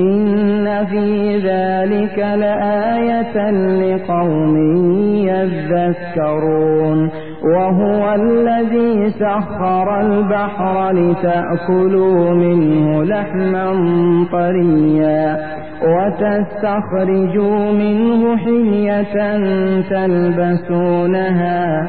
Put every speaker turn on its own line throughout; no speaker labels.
إن في ذلك لآية لقوم يذكرون وهو الذي سخر البحر لتأكلوا منه لحما طريا وتستخرجوا منه حلية تلبسونها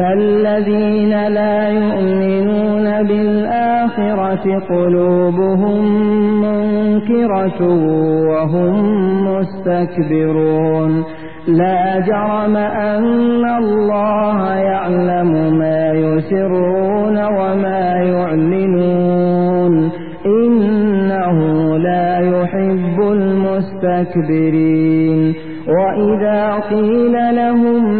فالذين لا يؤمنون بالآخرة قلوبهم منكرة وهم مستكبرون. لا جرم أن الله يعلم ما يسرون وما يعلنون. إنه لا يحب المستكبرين. وإذا قيل لهم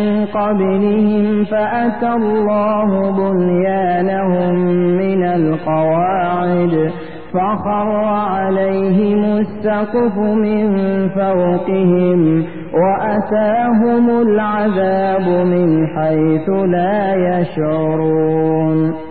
قبلهم فأتى الله بنيانهم من القواعد فخر عليهم السقف من فوقهم وأتاهم العذاب من حيث لا يشعرون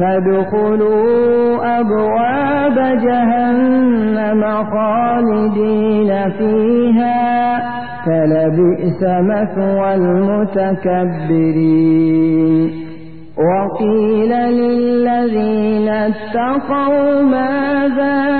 فادخلوا أبواب جهنم خالدين فيها فلبئس مثوى المتكبرين. وقيل للذين اتقوا ماذا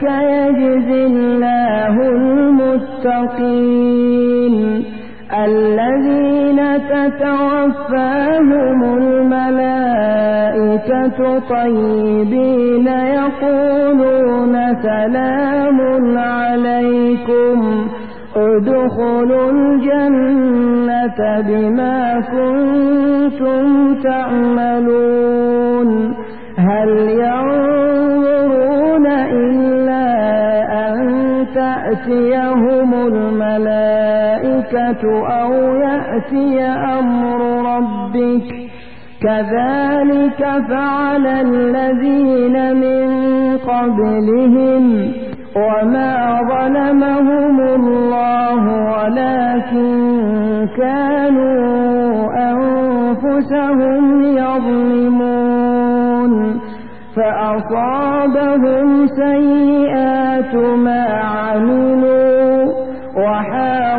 كذلك يجزي الله المتقين. الذين تتوفاهم الملائكة طيبين يقولون سلام عليكم. ادخلوا الجنة بما كنتم تعملون. هل ينظرون الملائكة أو يأتي أمر ربك كذلك فعل الذين من قبلهم وما ظلمهم الله ولكن كانوا أنفسهم يظلمون فأصابهم سيئات ما عملوا وحاق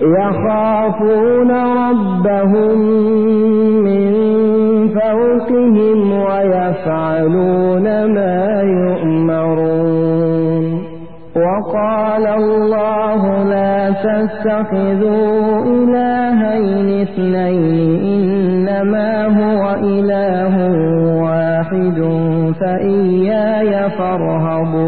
يخافون ربهم من فوقهم ويفعلون ما يؤمرون. وقال الله لا تتخذوا إلهين اثنين إنما هو إله واحد فإياي فارهبون.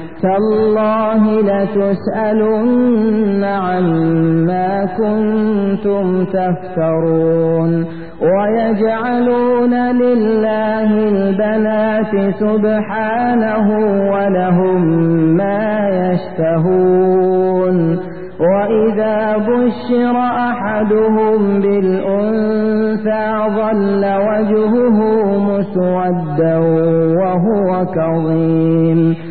تالله لتسألن عما كنتم تفترون ويجعلون لله البنات سبحانه ولهم ما يشتهون وإذا بشر أحدهم بالأنثى ظل وجهه مسودا وهو كظيم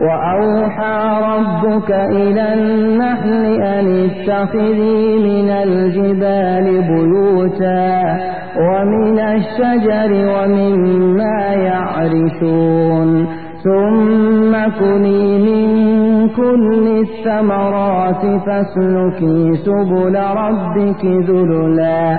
وأوحى ربك إلى النحل أن اتخذي من الجبال بيوتا ومن الشجر ومما يعرشون. ثم كلي من كل الثمرات فاسلكي سبل ربك ذللا.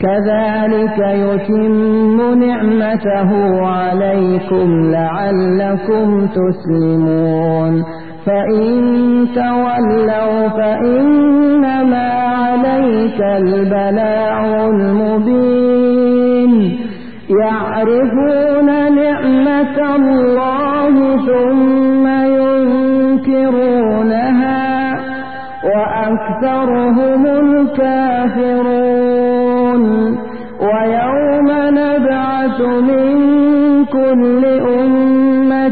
كذلك يتم نعمته عليكم لعلكم تسلمون. فإن تولوا فإنما عليك البلاغ المبين. يعرفون نعمة الله ثم ينكرونها وأكثرهم الكافرون.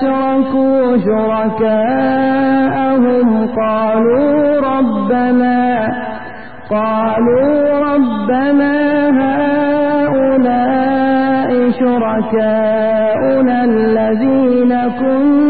أشركوا شركاءهم قالوا ربنا قالوا ربنا هؤلاء شركاؤنا الذين كنا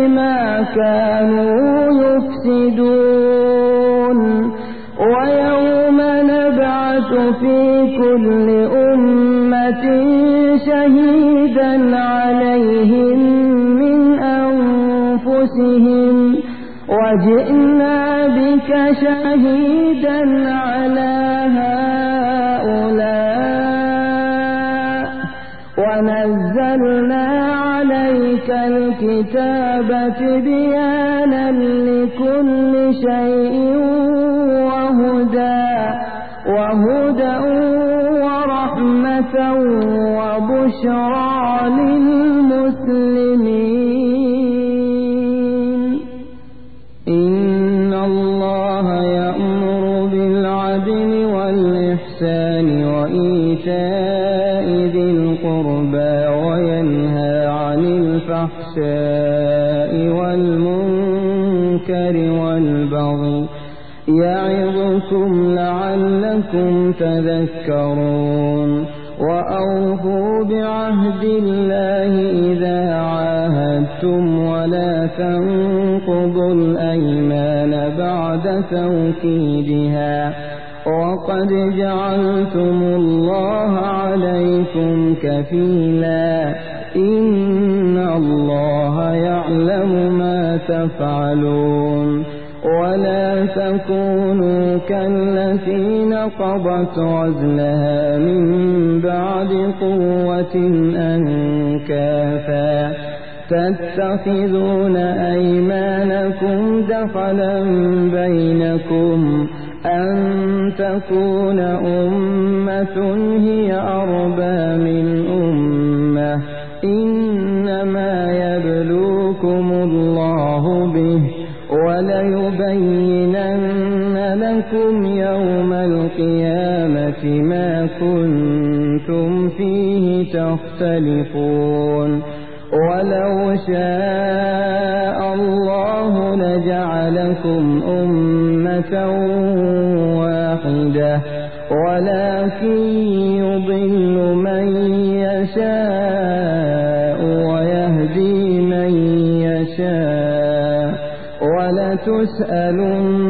بما كانوا يفسدون. ويوم نبعث في كل أمة شهيدا عليهم من أنفسهم. وجئنا بك شهيدا على الكتاب تبيانا لكل شيء وهدى وهدى ورحمة وبشرى للمسلمين. نقضت غزلها من بعد قوة أنكافا. تتخذون أيمانكم دخلا بينكم أن تكون أمة هي أربى من أمة. إنما يبلوكم الله به وليبينن لكم يوم ما كنتم فيه تختلفون ولو شاء الله لجعلكم أمة واحدة ولكن يضل من يشاء ويهدي من يشاء ولتسألن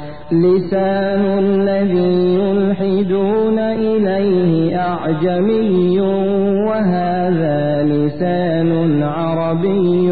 لسان الذي يلحدون إليه أعجمي وهذا لسان عربي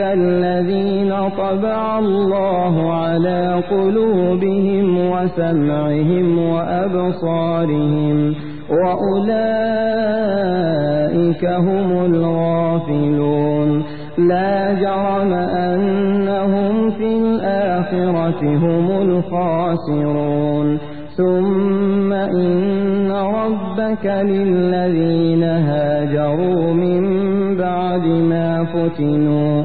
الذين طبع الله على قلوبهم وسمعهم وأبصارهم وأولئك هم الغافلون. لا جرم أنهم في الآخرة هم الخاسرون. ثم إن ربك للذين هاجروا من بعد ما فتنوا.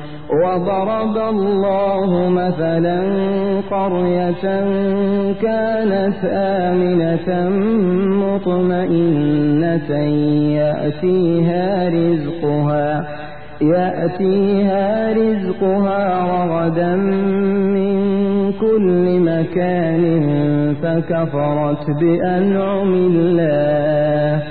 وضرب الله مثلا قرية كانت آمنة مطمئنة يأتيها رزقها يأتيها رزقها رغدا من كل مكان فكفرت بأنعم الله.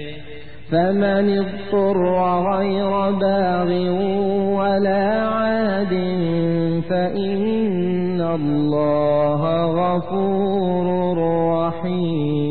فمن اضطر غير باغ ولا عاد فإن الله غفور رحيم.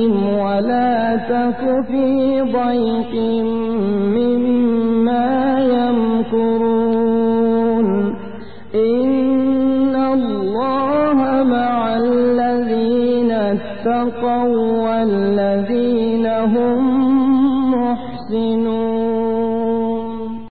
تك في ضيق